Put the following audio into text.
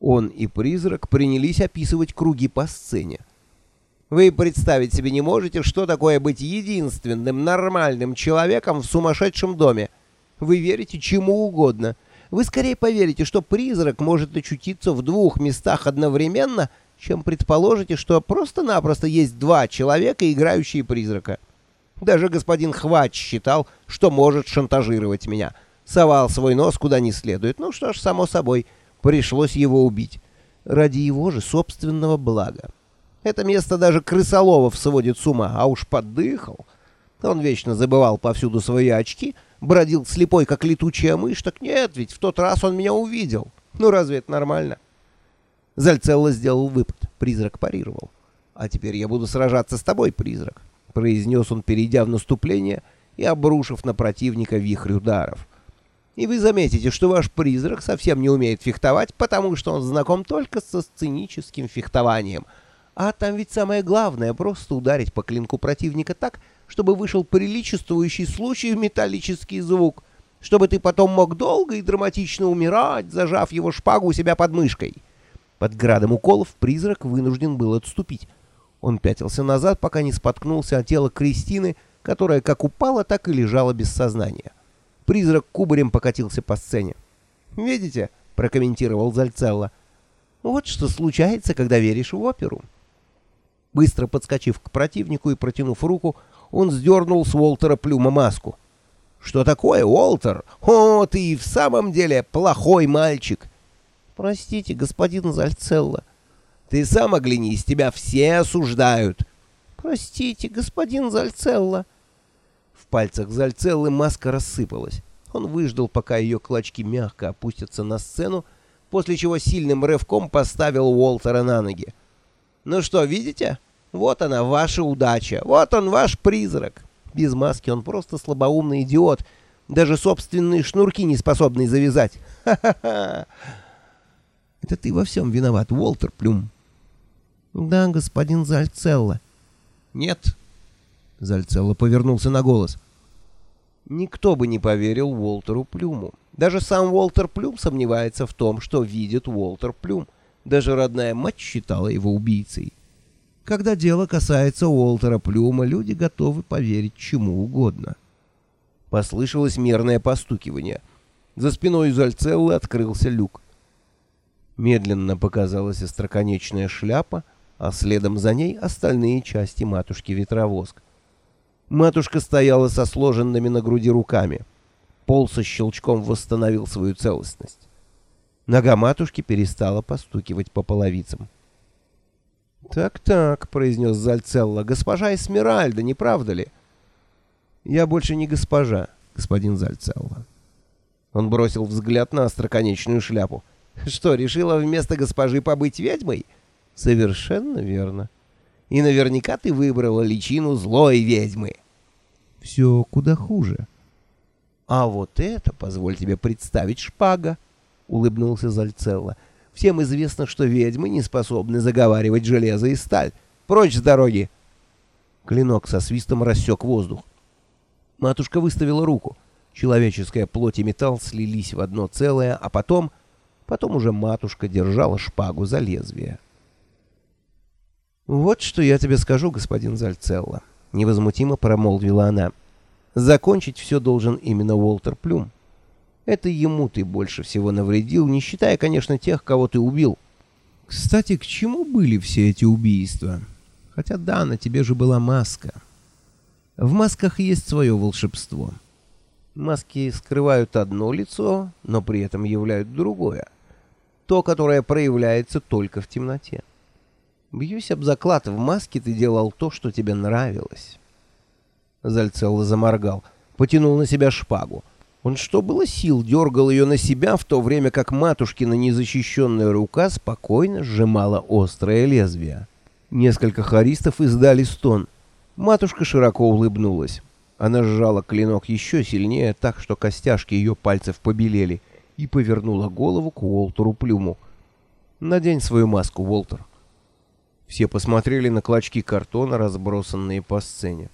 Он и призрак принялись описывать круги по сцене. Вы представить себе не можете, что такое быть единственным нормальным человеком в сумасшедшем доме. Вы верите чему угодно. Вы скорее поверите, что призрак может очутиться в двух местах одновременно, чем предположите, что просто-напросто есть два человека, играющие призрака. Даже господин Хвач считал, что может шантажировать меня. Совал свой нос куда не следует. Ну что ж, само собой, пришлось его убить. Ради его же собственного блага. Это место даже крысоловов сводит с ума, а уж подыхал. Он вечно забывал повсюду свои очки, бродил слепой, как летучая мышь. Так нет, ведь в тот раз он меня увидел. Ну разве это нормально? Зальцелло сделал выпад. Призрак парировал. «А теперь я буду сражаться с тобой, призрак», — произнес он, перейдя в наступление и обрушив на противника вихрь ударов. «И вы заметите, что ваш призрак совсем не умеет фехтовать, потому что он знаком только со сценическим фехтованием. А там ведь самое главное — просто ударить по клинку противника так, чтобы вышел приличествующий случаю металлический звук, чтобы ты потом мог долго и драматично умирать, зажав его шпагу у себя под мышкой». Под градом уколов призрак вынужден был отступить. Он пятился назад, пока не споткнулся от тела Кристины, которая как упала, так и лежала без сознания. Призрак кубарем покатился по сцене. «Видите?» — прокомментировал Зальцелло. «Вот что случается, когда веришь в оперу». Быстро подскочив к противнику и протянув руку, он сдернул с Уолтера Плюма маску. «Что такое, Уолтер? О, ты и в самом деле плохой мальчик!» «Простите, господин Зальцелло». «Ты сам оглянись, тебя все осуждают». «Простите, господин Зальцелло». В пальцах Зальцеллы маска рассыпалась. Он выждал, пока ее клочки мягко опустятся на сцену, после чего сильным рывком поставил Уолтера на ноги. «Ну что, видите? Вот она, ваша удача. Вот он, ваш призрак. Без маски он просто слабоумный идиот, даже собственные шнурки не способный завязать. Ха-ха-ха!» Это ты во всем виноват, Уолтер Плюм. Да, господин Зальцелло. Нет. Зальцелло повернулся на голос. Никто бы не поверил Уолтеру Плюму. Даже сам Уолтер Плюм сомневается в том, что видит Уолтер Плюм. Даже родная мать считала его убийцей. Когда дело касается Уолтера Плюма, люди готовы поверить чему угодно. Послышалось мерное постукивание. За спиной Зальцеллы открылся люк. Медленно показалась остроконечная шляпа, а следом за ней остальные части матушки-ветровоск. Матушка стояла со сложенными на груди руками. Пол со щелчком восстановил свою целостность. Нога матушки перестала постукивать по половицам. «Так-так», — произнес Зальцелло, — «госпожа Эсмеральда, не правда ли?» «Я больше не госпожа, господин Зальцелло». Он бросил взгляд на остроконечную шляпу. Что, решила вместо госпожи побыть ведьмой? Совершенно верно. И наверняка ты выбрала личину злой ведьмы. Все куда хуже. А вот это, позволь тебе представить, шпага, улыбнулся Зальцелло. Всем известно, что ведьмы не способны заговаривать железо и сталь. Прочь с дороги! Клинок со свистом рассек воздух. Матушка выставила руку. Человеческая плоть и металл слились в одно целое, а потом Потом уже матушка держала шпагу за лезвие. «Вот что я тебе скажу, господин Зальцелло», — невозмутимо промолвила она. «Закончить все должен именно Уолтер Плюм. Это ему ты больше всего навредил, не считая, конечно, тех, кого ты убил. Кстати, к чему были все эти убийства? Хотя да, на тебе же была маска. В масках есть свое волшебство. Маски скрывают одно лицо, но при этом являют другое то, которое проявляется только в темноте. Бьюсь об заклад, в маске ты делал то, что тебе нравилось. Зальцелло заморгал, потянул на себя шпагу. Он что было сил дергал ее на себя, в то время как матушкина незащищенная рука спокойно сжимала острое лезвие. Несколько харистов издали стон. Матушка широко улыбнулась. Она сжала клинок еще сильнее, так что костяшки ее пальцев побелели — и повернула голову к Уолтеру Плюму. «Надень свою маску, Уолтер». Все посмотрели на клочки картона, разбросанные по сцене.